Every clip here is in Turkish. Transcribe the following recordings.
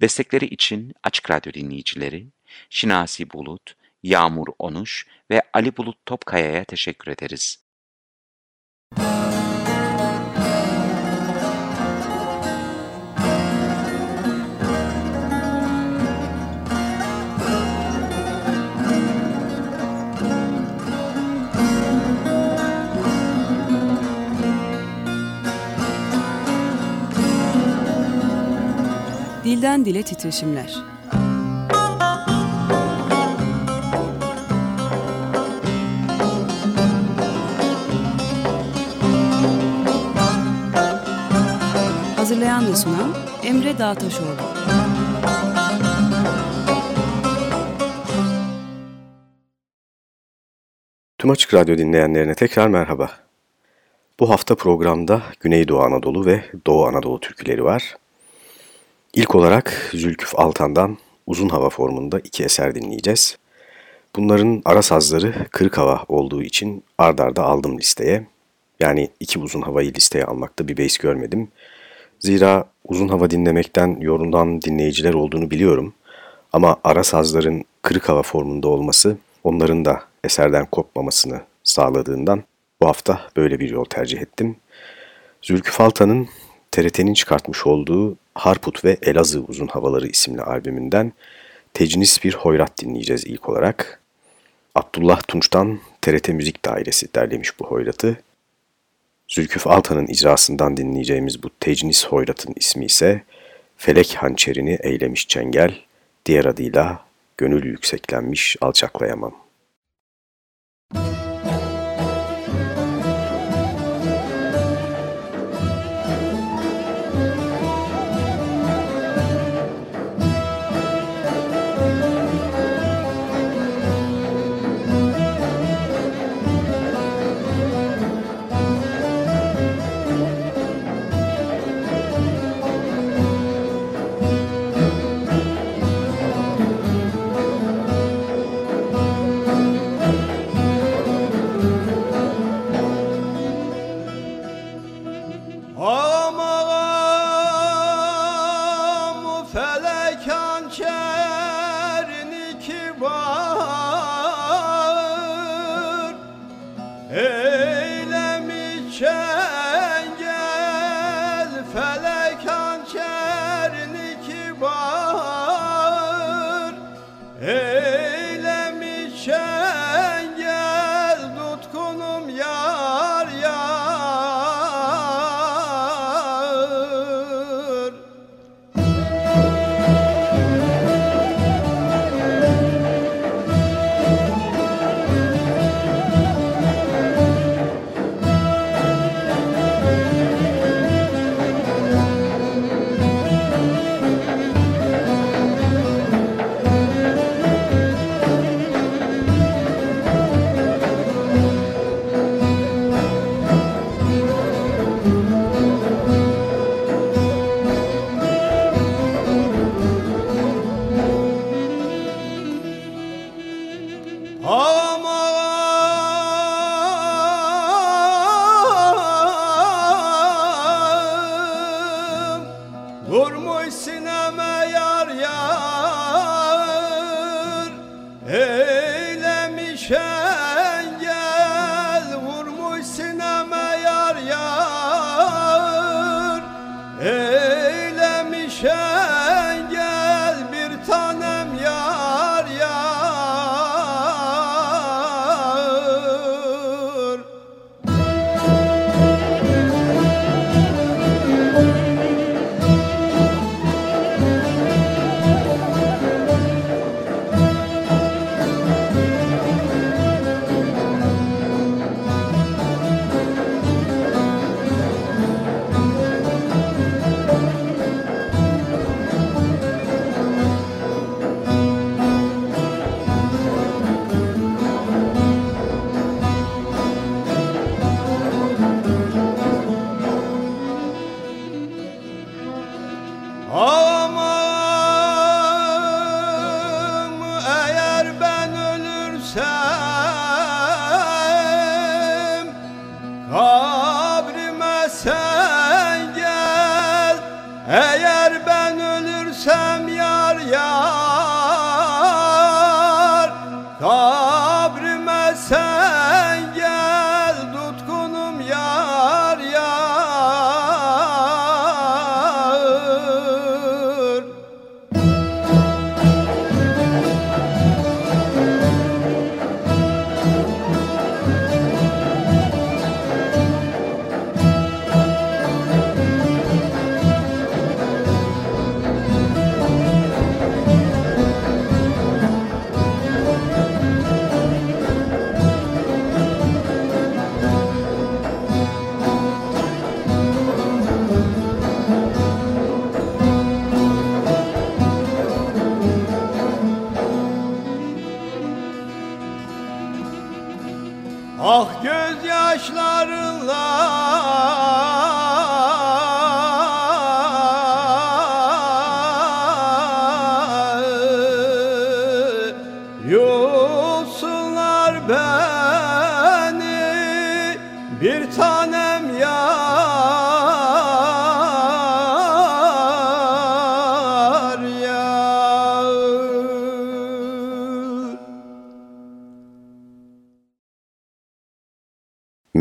Destekleri için Açık Radyo dinleyicileri Şinasi Bulut, Yağmur Onuş ve Ali Bulut Topkaya'ya teşekkür ederiz. Dilden Dile Titreşimler Hazırlayan ve sunan Emre Dağtaşoğlu Tüm Açık Radyo dinleyenlerine tekrar merhaba. Bu hafta programda Güneydoğu Anadolu ve Doğu Anadolu türküleri var. İlk olarak Zülküf Altan'dan uzun hava formunda iki eser dinleyeceğiz. Bunların ara sazları kırık hava olduğu için ardarda aldım listeye. Yani iki uzun havayı listeye almakta bir beis görmedim. Zira uzun hava dinlemekten yorulan dinleyiciler olduğunu biliyorum. Ama ara sazların kırık hava formunda olması onların da eserden kopmamasını sağladığından bu hafta böyle bir yol tercih ettim. Zülküf Altan'ın TRT'nin çıkartmış olduğu Harput ve Elazığ Uzun Havaları isimli albümünden Tecnis bir hoyrat dinleyeceğiz ilk olarak. Abdullah Tunç'tan TRT Müzik Dairesi derlemiş bu hoyratı. Zülküf Altan'ın icrasından dinleyeceğimiz bu Tecnis hoyratın ismi ise Felek Hançerini Eylemiş Çengel, diğer adıyla Gönül Yükseklenmiş Alçaklayamam.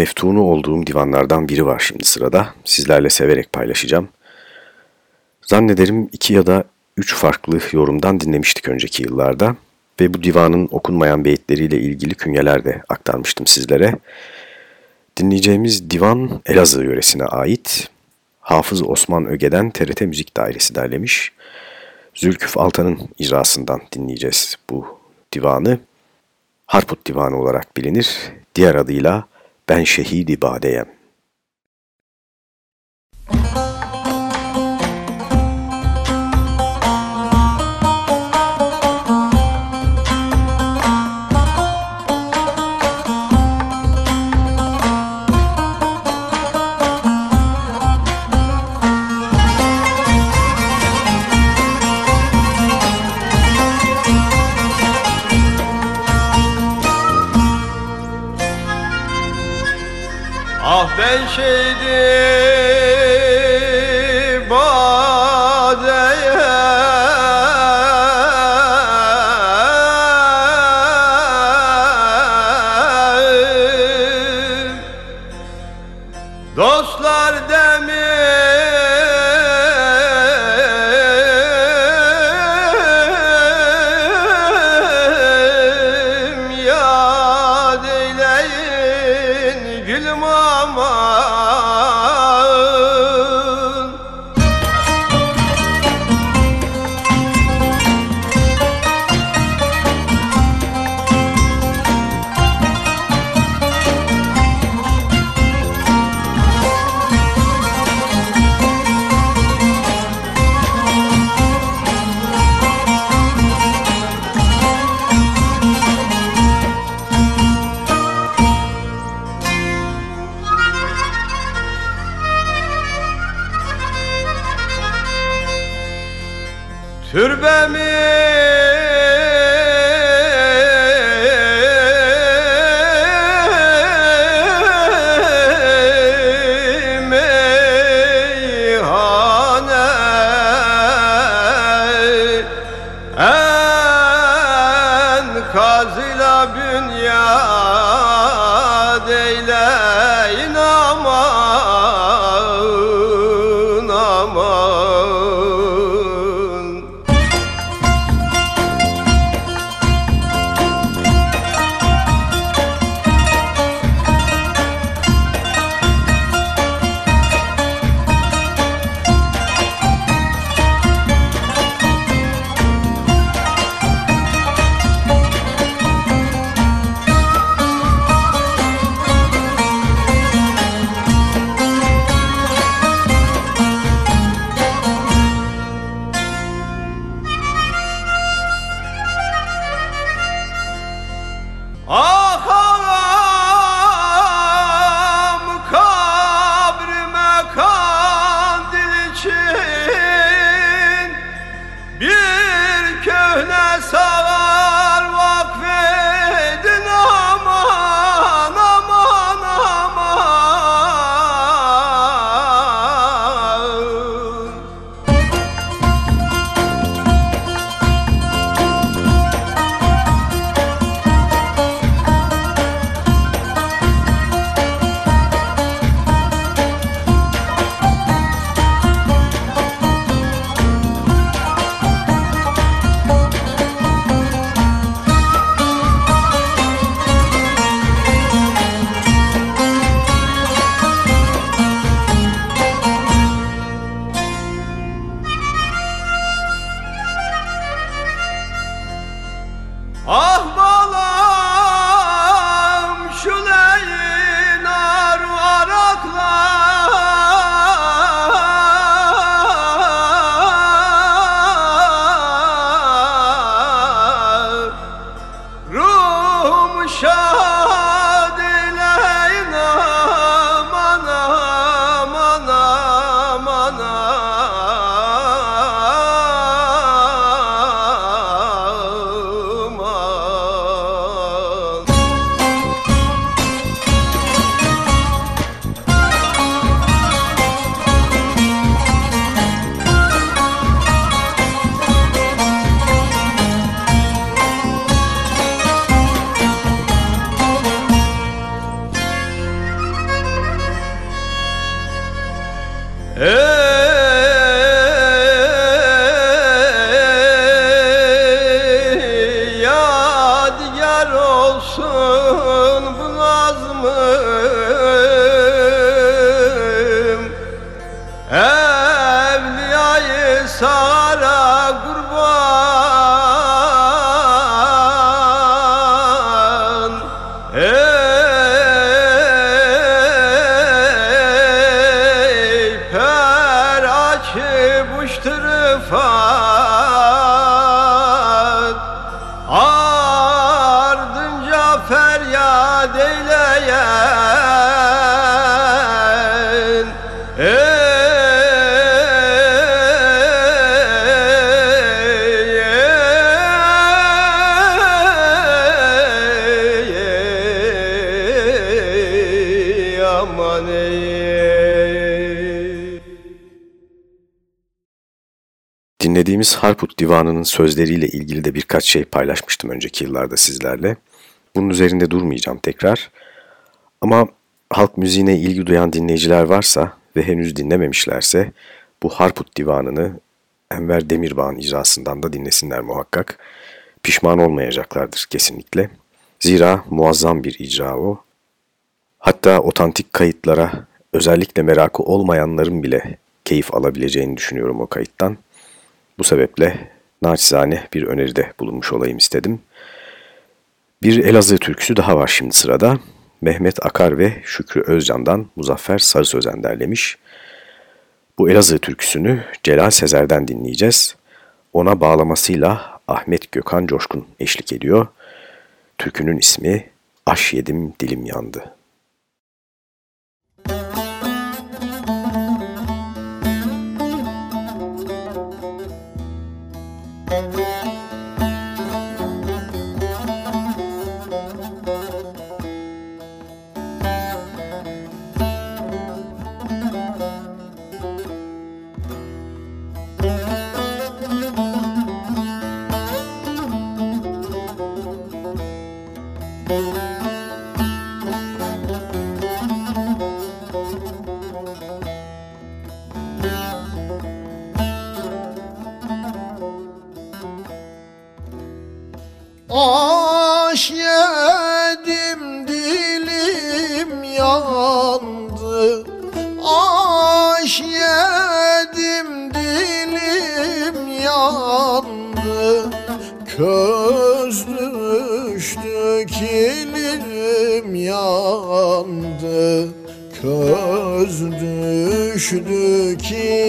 Meftunu olduğum divanlardan biri var şimdi sırada. Sizlerle severek paylaşacağım. Zannederim iki ya da üç farklı yorumdan dinlemiştik önceki yıllarda ve bu divanın okunmayan beyitleriyle ilgili künyeler de aktarmıştım sizlere. Dinleyeceğimiz divan Elazığ yöresine ait. Hafız Osman Öge'den TRT Müzik Dairesi derlemiş. Zülküf Altan'ın icrasından dinleyeceğiz bu divanı. Harput Divanı olarak bilinir. Diğer adıyla Ben Şehidi Badeyem. gente! show. Dinlediğimiz Harput Divanı'nın sözleriyle ilgili de birkaç şey paylaşmıştım önceki yıllarda sizlerle. Bunun üzerinde durmayacağım tekrar. Ama halk müziğine ilgi duyan dinleyiciler varsa ve henüz dinlememişlerse bu Harput Divanı'nı Enver Demirbağ'ın icrasından da dinlesinler muhakkak. Pişman olmayacaklardır kesinlikle. Zira muazzam bir icra o. Hatta otantik kayıtlara özellikle merakı olmayanların bile keyif alabileceğini düşünüyorum o kayıttan. Bu sebeple naçizane bir öneride bulunmuş olayım istedim. Bir Elazığ türküsü daha var şimdi sırada. Mehmet Akar ve Şükrü Özcan'dan Muzaffer Sarı Sözen derlemiş. Bu Elazığ türküsünü Celal Sezer'den dinleyeceğiz. Ona bağlamasıyla Ahmet Gökhan Coşkun eşlik ediyor. Türkünün ismi Aş Yedim Dilim Yandı.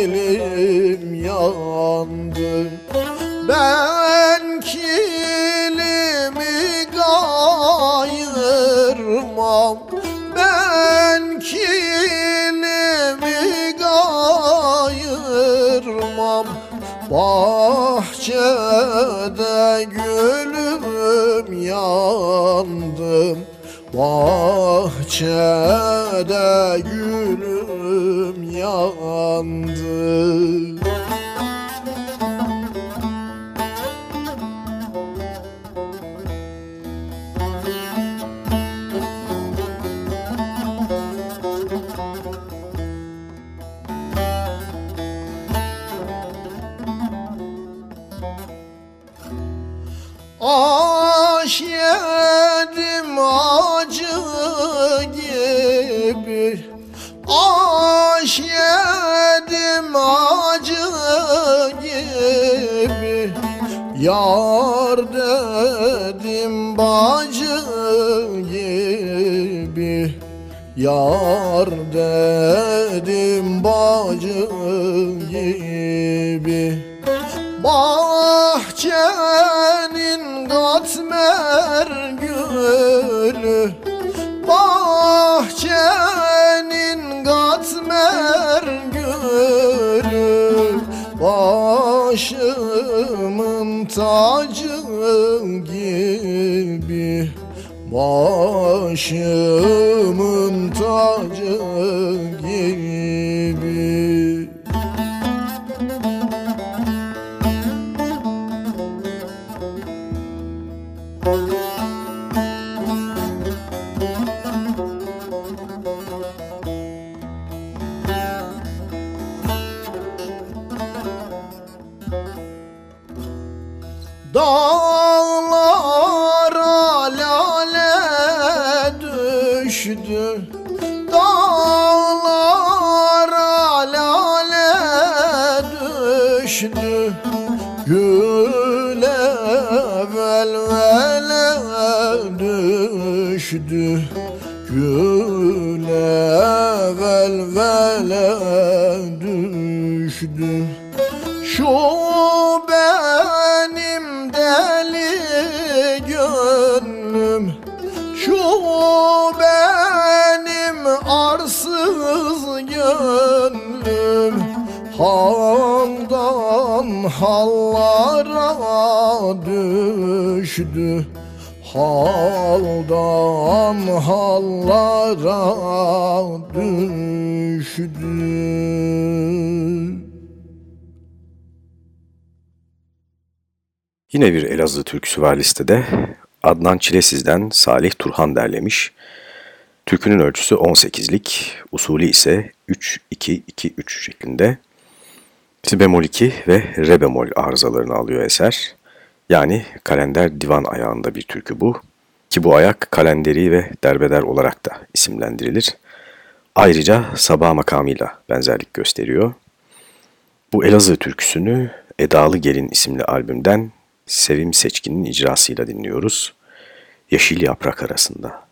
Kilim yandı ben kilimi kayırmam Ben kilimi kayırmam Bahçede gülüm yandım. Bahçede gülüm yandı yedim acı gibi Yar dedim bacı gibi Yar dedim bacı gibi. Bahçenin katmer gülü Bahçenin katmer gülü Başımın tacı gibi. Başımın tacı gibi Elazığ türküsü var listede. Adnan Çilesiz'den Salih Turhan derlemiş. Türkünün ölçüsü 18'lik, usulü ise 3-2-2-3 şeklinde. Si bemol 2 ve re bemol arızalarını alıyor eser. Yani kalender divan ayağında bir türkü bu. Ki bu ayak kalenderi ve derbeder olarak da isimlendirilir. Ayrıca sabah makamıyla benzerlik gösteriyor. Bu Elazığ türküsünü Edalı Gelin isimli albümden Sevim Seçkin'in icrasıyla dinliyoruz. Yeşil Yaprak Arasında.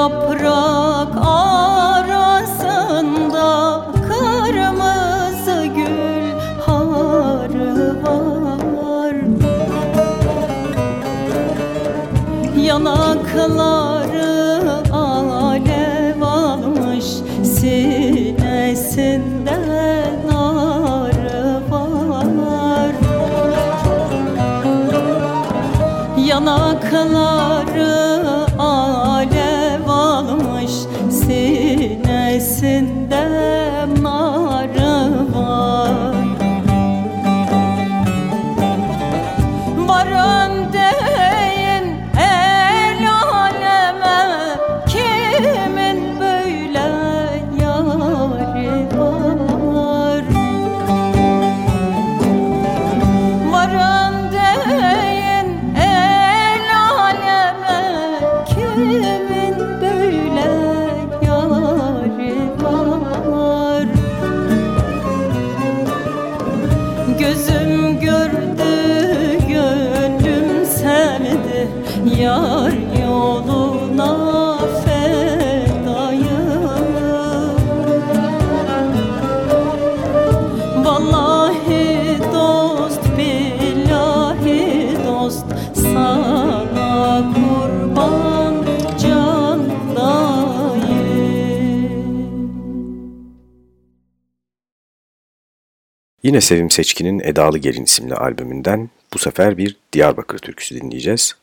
Yeşil Yine Sevim Seçkin'in Edalı Gelin isimli albümünden bu sefer bir Diyarbakır türküsü dinleyeceğiz.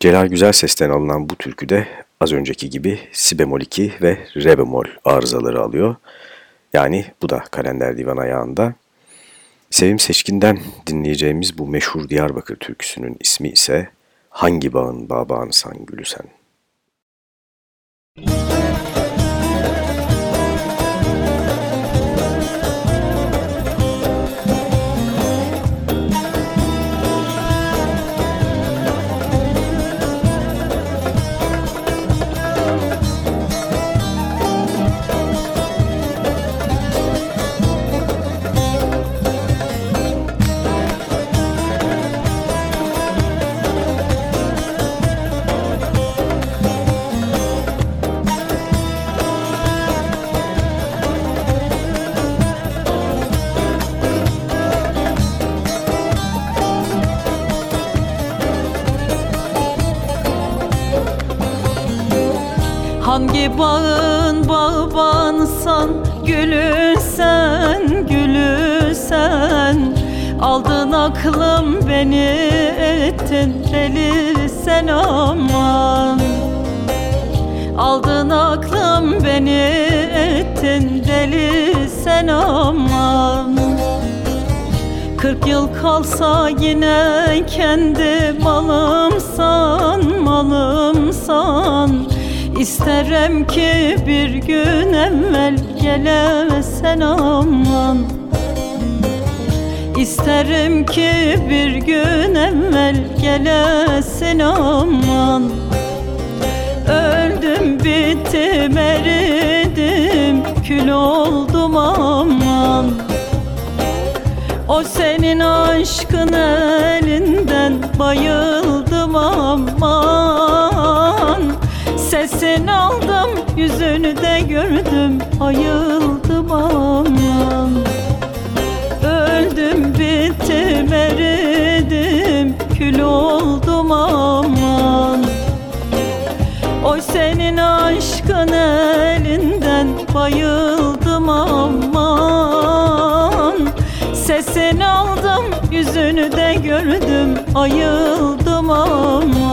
Celal Güzel sesten alınan bu türküde az önceki gibi si bemol 2 ve re bemol arızaları alıyor. Yani bu da kalender divan ayağında. Sevim Seçkin'den dinleyeceğimiz bu meşhur Diyarbakır türküsünün ismi ise Hangi bağın babağını san gülü sen. Hangi aklım beni ettin deli sen aman. Aldın aklım beni ettin deli sen aman. Kırk yıl kalsa yine kendi malımsan, malımsan İsterim ki bir gün evvel gelesen aman İsterim ki bir gün evvel gelesin aman. Öldüm bittim eridim kül oldum aman. O senin aşkın elinden bayıldım aman. Sesini aldım yüzünü de gördüm ayıldım aman bittim eridim kül oldum aman. Oy senin aşkın elinden bayıldım aman. Sesini aldım yüzünü de gördüm ayıldım aman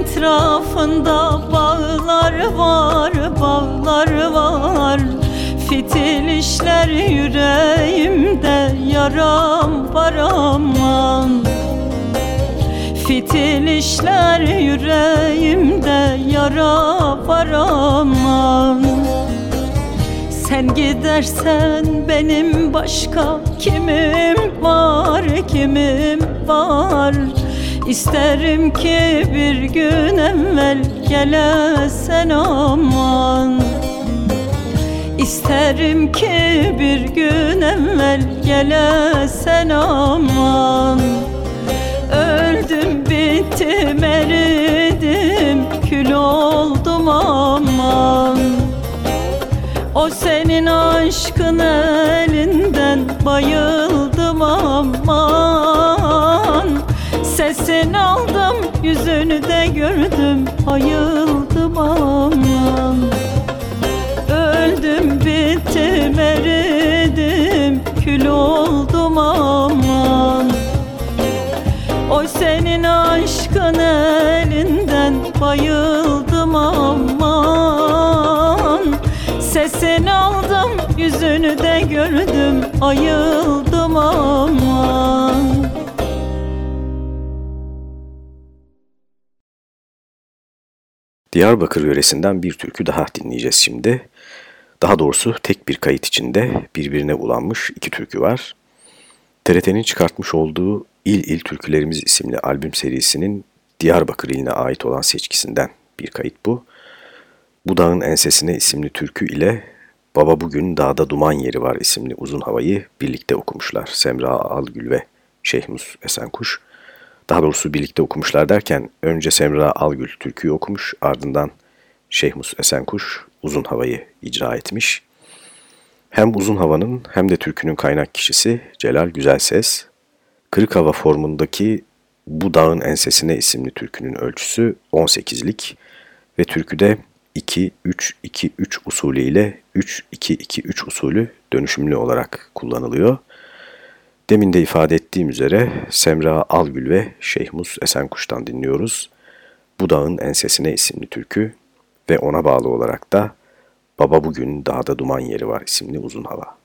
etrafında bağlar var, bağlar var. Fitil işler yüreğimde yaram var aman. Fitil işler yüreğimde yara var aman. Sen gidersen benim başka kimim var, kimim var İsterim ki bir gün evvel gelesen aman. İsterim ki bir gün evvel gelesen aman. Öldüm bittim eridim kül oldum aman. O senin aşkın elinden bayıldım aman yüzünü de gördüm ayıldım aman Öldüm bittim eridim kül oldum aman Oy senin aşkın elinden bayıldım aman Sesini aldım yüzünü de gördüm ayıldım aman Diyarbakır yöresinden bir türkü daha dinleyeceğiz şimdi. Daha doğrusu tek bir kayıt içinde birbirine bulanmış iki türkü var. TRT'nin çıkartmış olduğu İl İl Türkülerimiz isimli albüm serisinin Diyarbakır iline ait olan seçkisinden bir kayıt bu. Bu dağın ensesine isimli türkü ile Baba Bugün Dağda Duman Yeri Var isimli uzun havayı birlikte okumuşlar. Semra Algül ve Şeyhmus Esenkuş. Daha doğrusu birlikte okumuşlar derken önce Semra Algül türküyü okumuş ardından Şeyhmus Esenkuş uzun havayı icra etmiş. Hem uzun havanın hem de türkünün kaynak kişisi Celal Güzelses, Kırık Hava formundaki Bu Dağın Ensesine isimli türkünün ölçüsü 18'lik ve türküde 2-3-2-3 usulü ile 3-2-2-3 usulü dönüşümlü olarak kullanılıyor. Demin de ifade ettiğim üzere Semra Algül ve Şeyhmus Esenkuş'tan dinliyoruz. Bu Dağın Ensesine isimli türkü ve ona bağlı olarak da Baba Bugün Dağda Duman Yeri Var isimli uzun hava.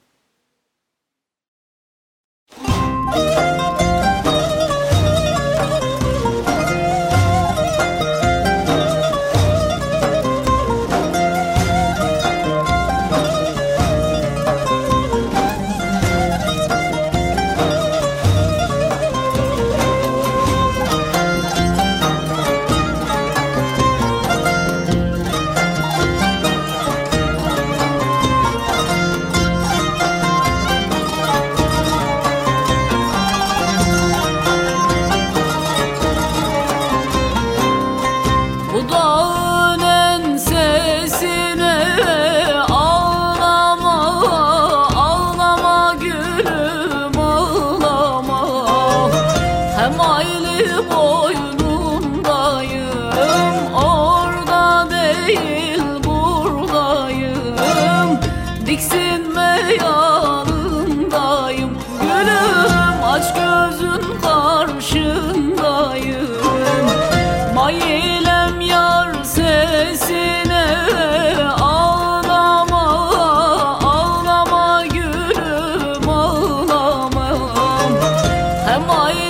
Ağlama Hem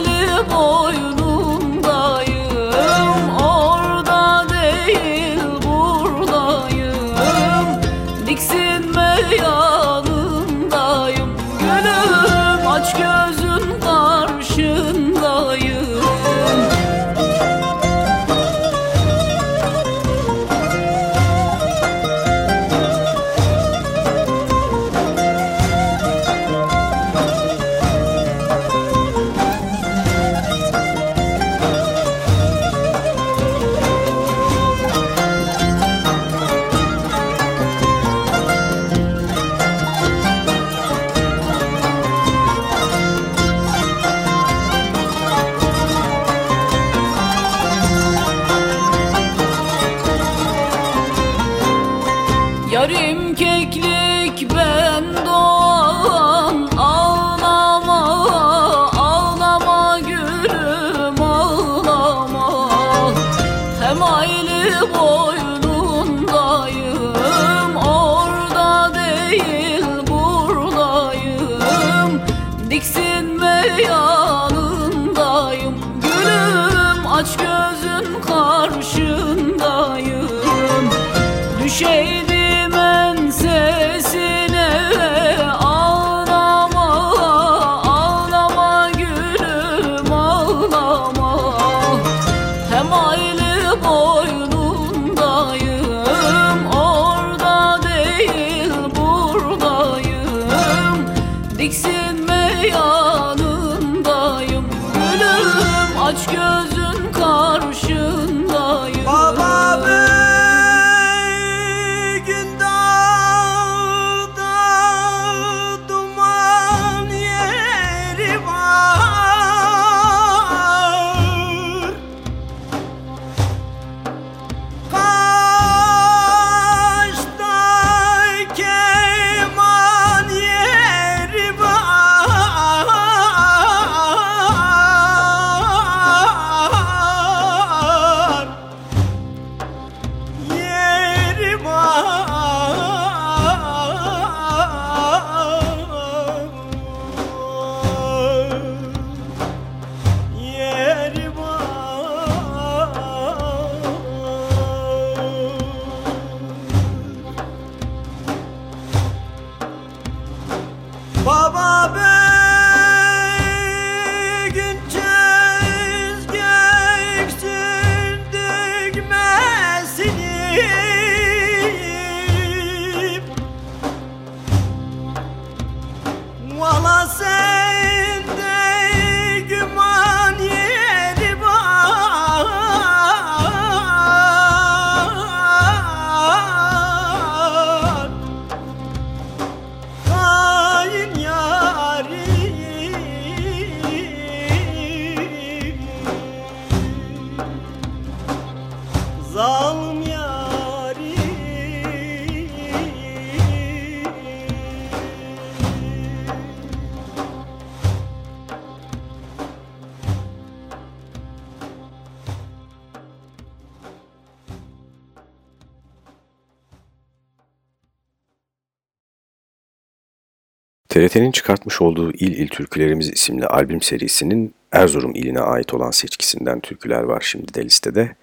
TRT'nin çıkartmış olduğu İl İl Türkülerimiz isimli albüm serisinin Erzurum iline ait olan seçkisinden türküler var şimdi de listede.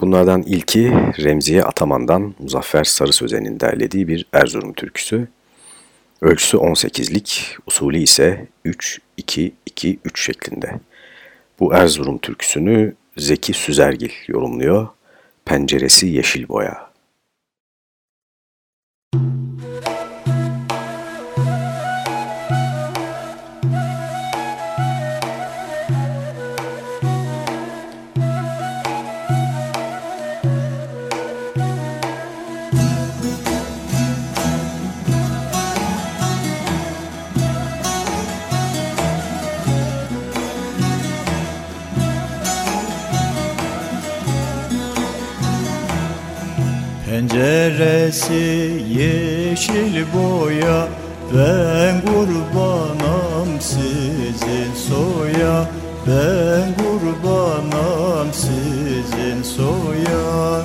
Bunlardan ilki Remziye Ataman'dan Muzaffer Sarı Sözen'in derlediği bir Erzurum türküsü. Ölçüsü 18'lik, usulü ise 3-2-2-3 şeklinde. Bu Erzurum türküsünü Zeki Süzergil yorumluyor. Penceresi yeşil boya. Penceresi yeşil boya Ben kurbanam sizin soya. Ben kurbanam sizin soya.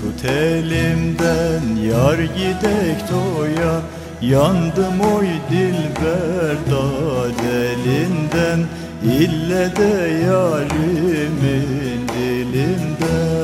Tut elimden yar gidek toya Yandım oy dilber dad elinden. İlle de yarimin dilinden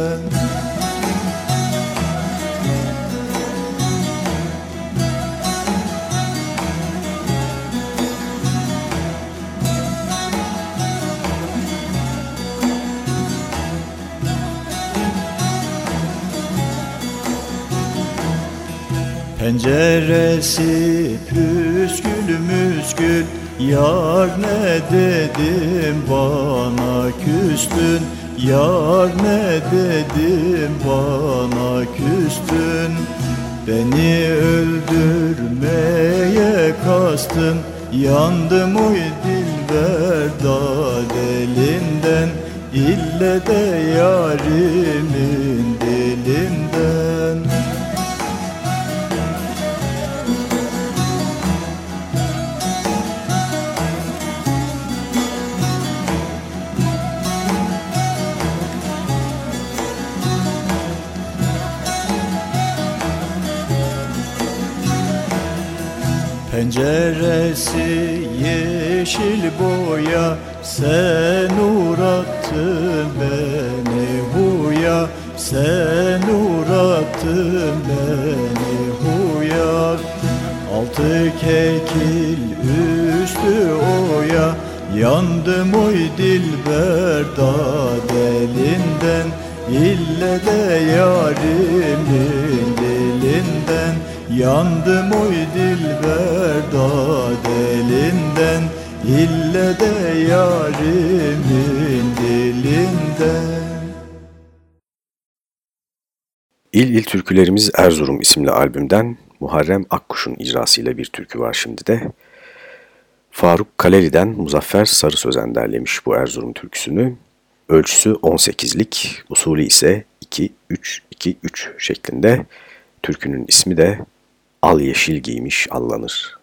Penceresi püskül müskül Yar ne dedim bana küstün? Yar ne dedim bana küstün? Beni öldürmeye kastın Yandım oy dilber dad elinden. İlle de yarimin dilinden Penceresi yeşil boya Sen uğrattın beni huya. Sen uğrattın beni huya. Altı kekil üstü oya Yandım oy dilber delinden İlle de yarimin dilinden Yandım oy dilber delinden İlle de yarimin dilinden İl İl Türkülerimiz Erzurum isimli albümden Muharrem Akkuş'un icrasıyla bir türkü var şimdi de. Faruk Kaleli'den Muzaffer Sarı Sözen derlemiş bu Erzurum türküsünü. Ölçüsü 18'lik, usulü ise 2-3-2-3 şeklinde. Türkünün ismi de Al Yeşil Giymiş Allanır.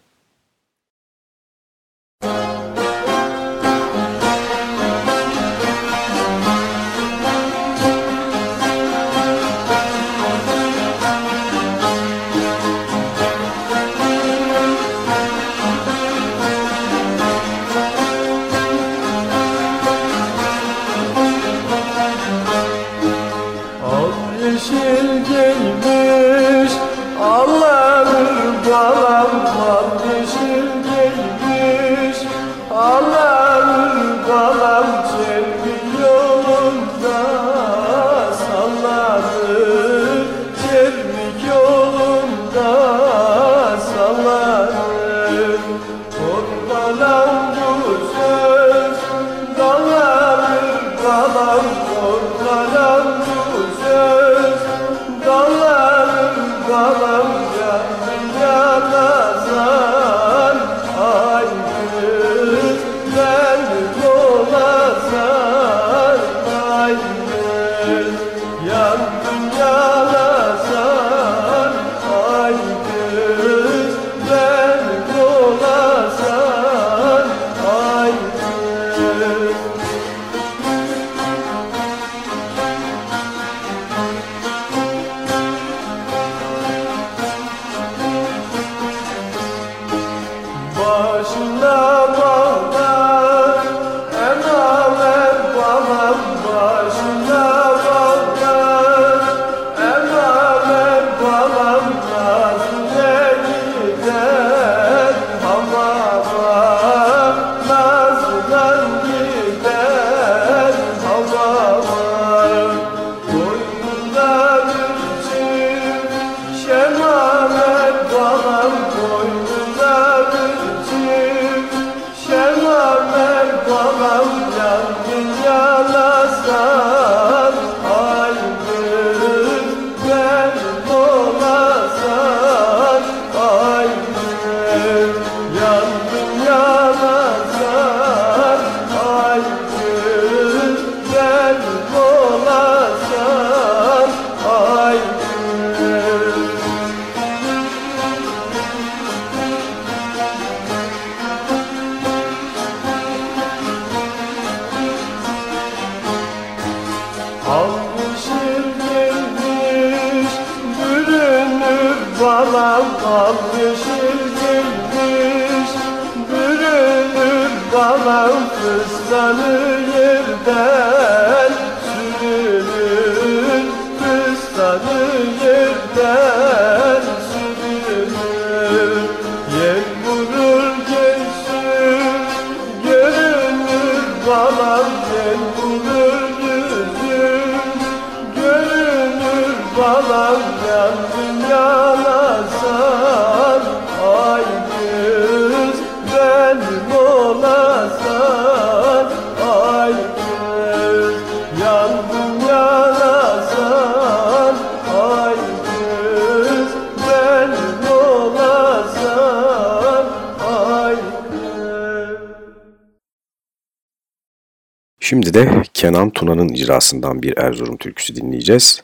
Tuna'nın icrasından bir Erzurum türküsü dinleyeceğiz.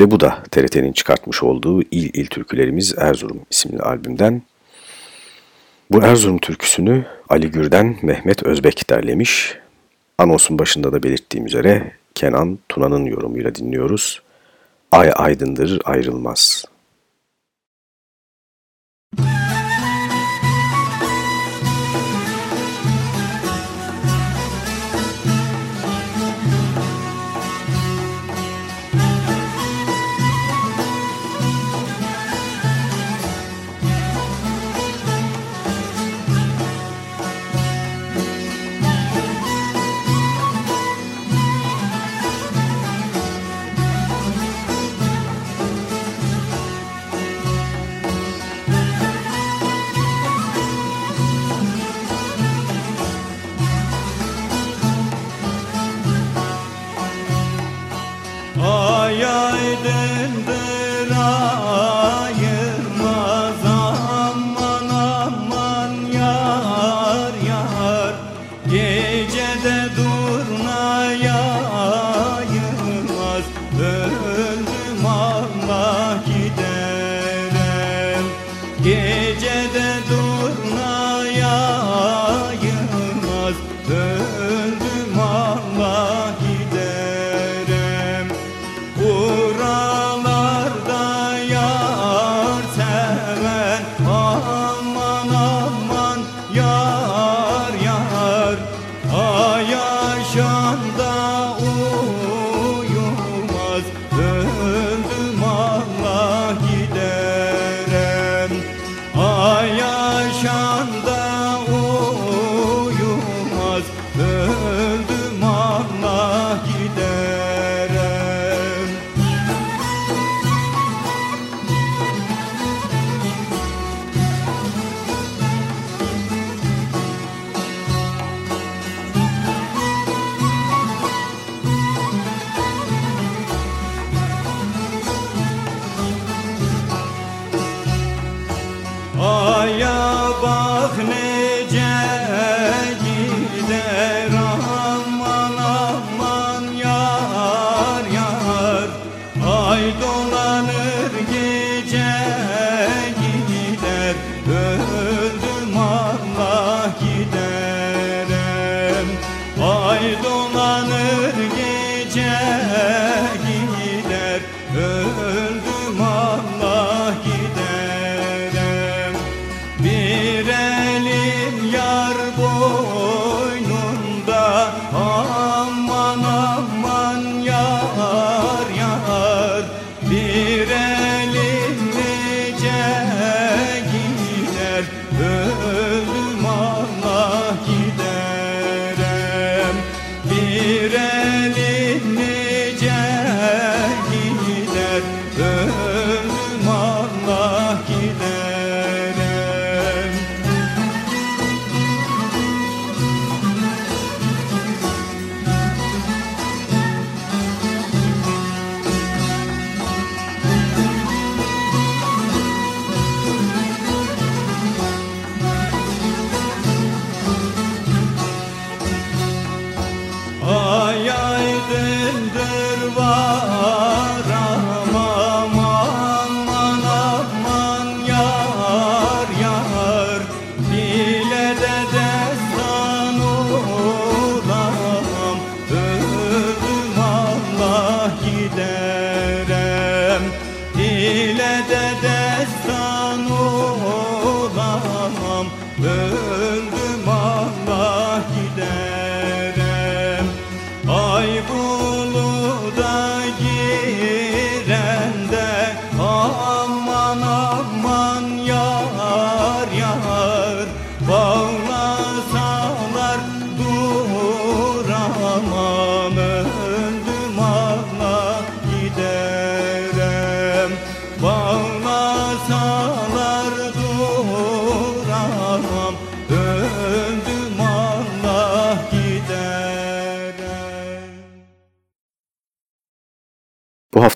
Ve bu da TRT'nin çıkartmış olduğu İl İl Türkülerimiz Erzurum isimli albümden. Bu Erzurum türküsünü Ali Gür'den Mehmet Özbek derlemiş. Anonsun başında da belirttiğim üzere Kenan Tuna'nın yorumuyla dinliyoruz. Ay aydındır ayrılmaz. Ay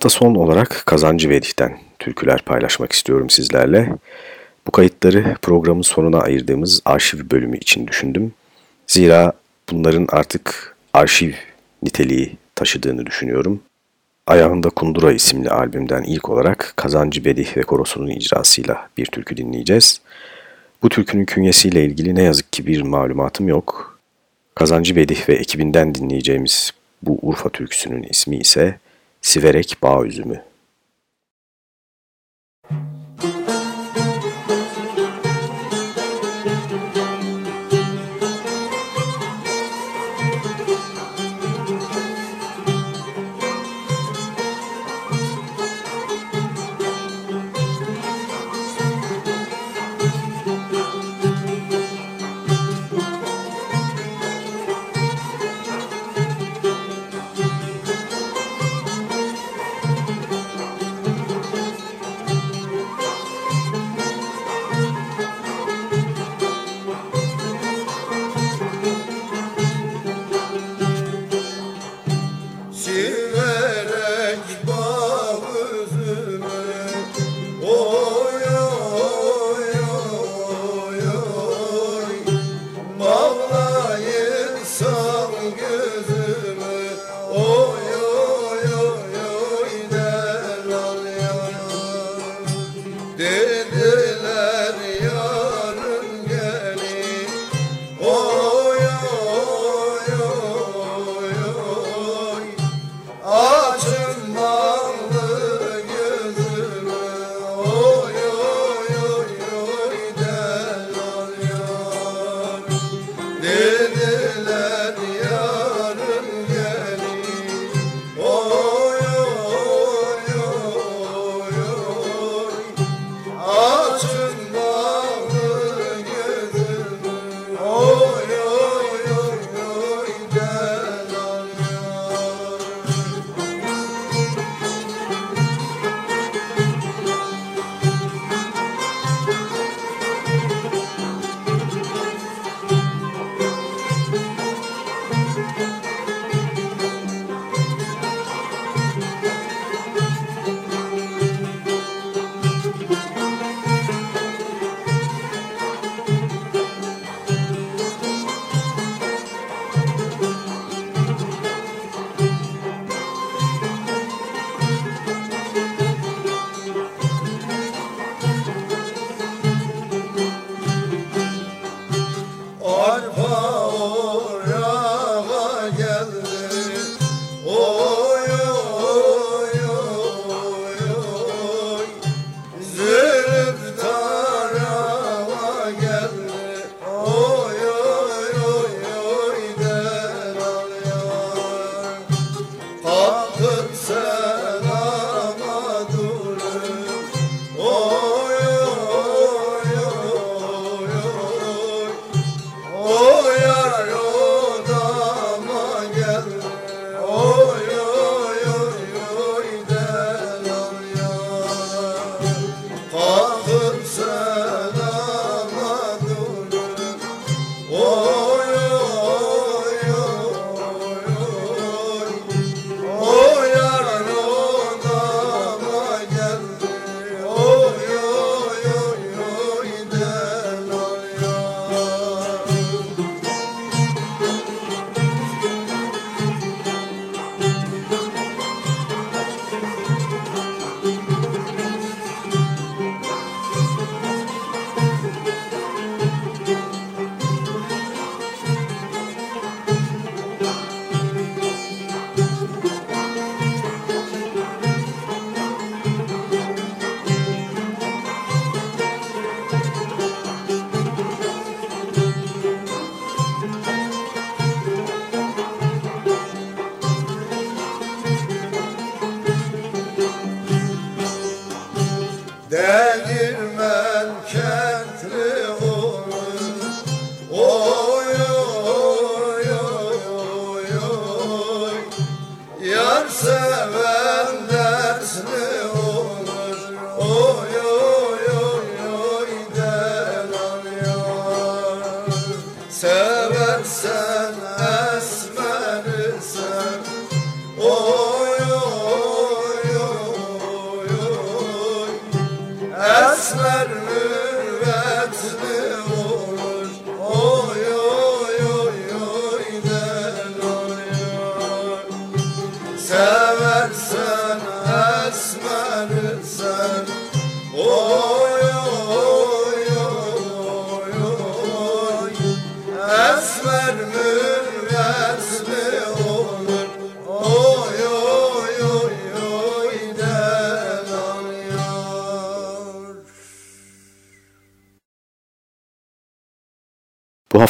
hafta son olarak Kazancı Vedih'ten türküler paylaşmak istiyorum sizlerle. Bu kayıtları programın sonuna ayırdığımız arşiv bölümü için düşündüm. Zira bunların artık arşiv niteliği taşıdığını düşünüyorum. Ayağında Kundura isimli albümden ilk olarak Kazancı Vedih ve Korosu'nun icrasıyla bir türkü dinleyeceğiz. Bu türkünün künyesiyle ilgili ne yazık ki bir malumatım yok. Kazancı Vedih ve ekibinden dinleyeceğimiz bu Urfa türküsünün ismi ise Siverek Bağ Üzümü.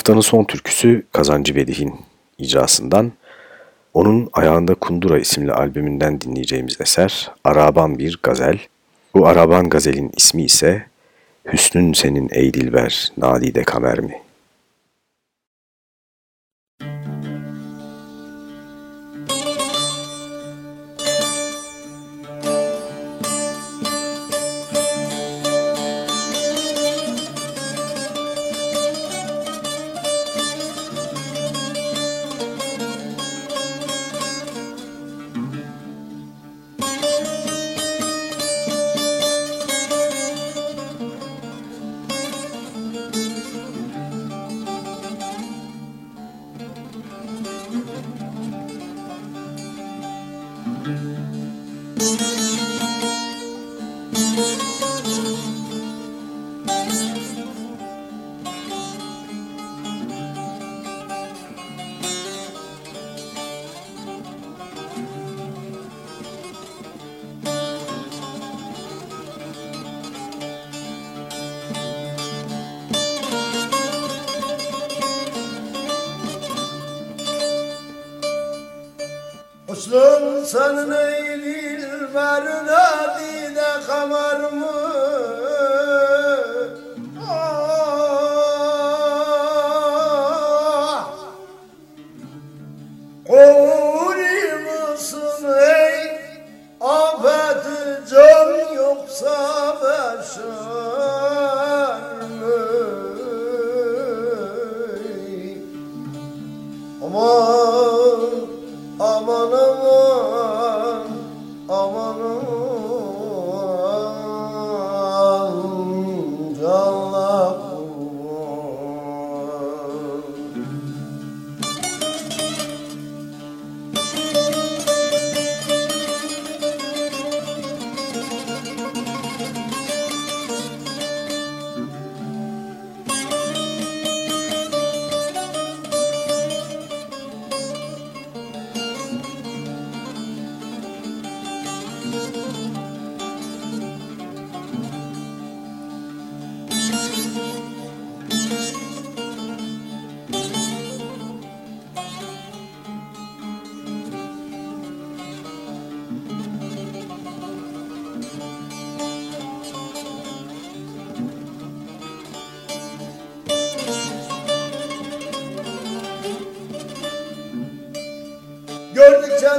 Haftanın son türküsü Kazancı Bedih'in icrasından. Onun Ayağında Kundura isimli albümünden dinleyeceğimiz eser Araban Bir Gazel. Bu Araban Gazel'in ismi ise Hüsnün Senin Ey Dilber Nadide Kamer mi? Sen eylül ver nadide kamarma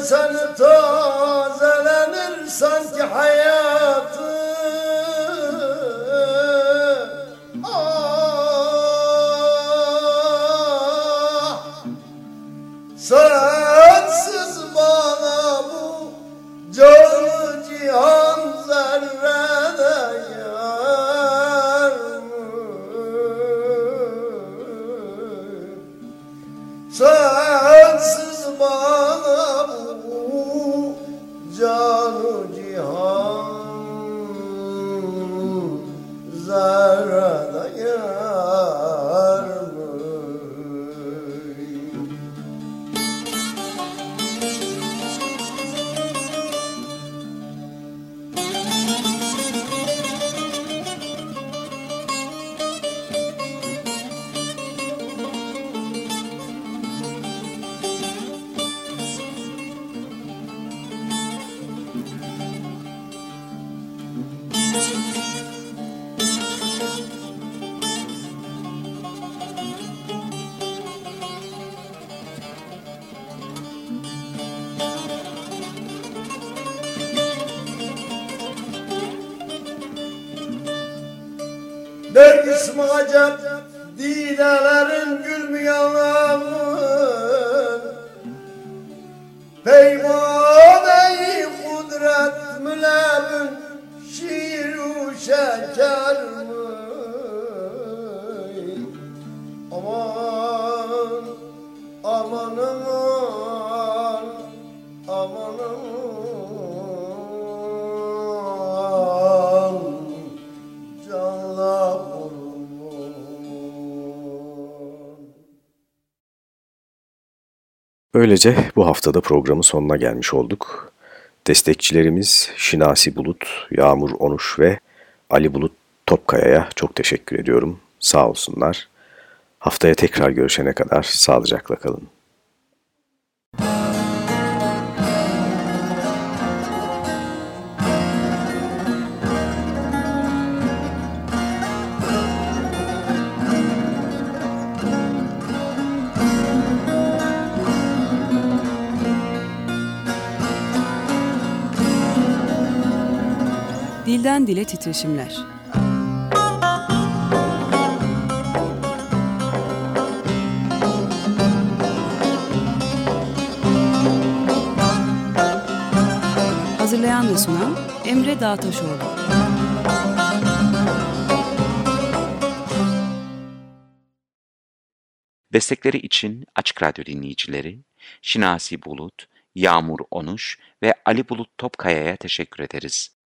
sen tazelenirsen ki hayat Der ismi acep Didelerin Böylece bu haftada programın sonuna gelmiş olduk. Destekçilerimiz Şinasi Bulut, Yağmur Onuş ve Ali Bulut Topkaya'ya çok teşekkür ediyorum. Sağ olsunlar. Haftaya tekrar görüşene kadar sağlıcakla kalın. Dilden dile titreşimler. Hazırlayan ve sunan Emre Dağtaşoğlu. Destekleri için Açık Radyo dinleyicileri Şinasi Bulut, Yağmur Onuş ve Ali Bulut Topkaya'ya teşekkür ederiz.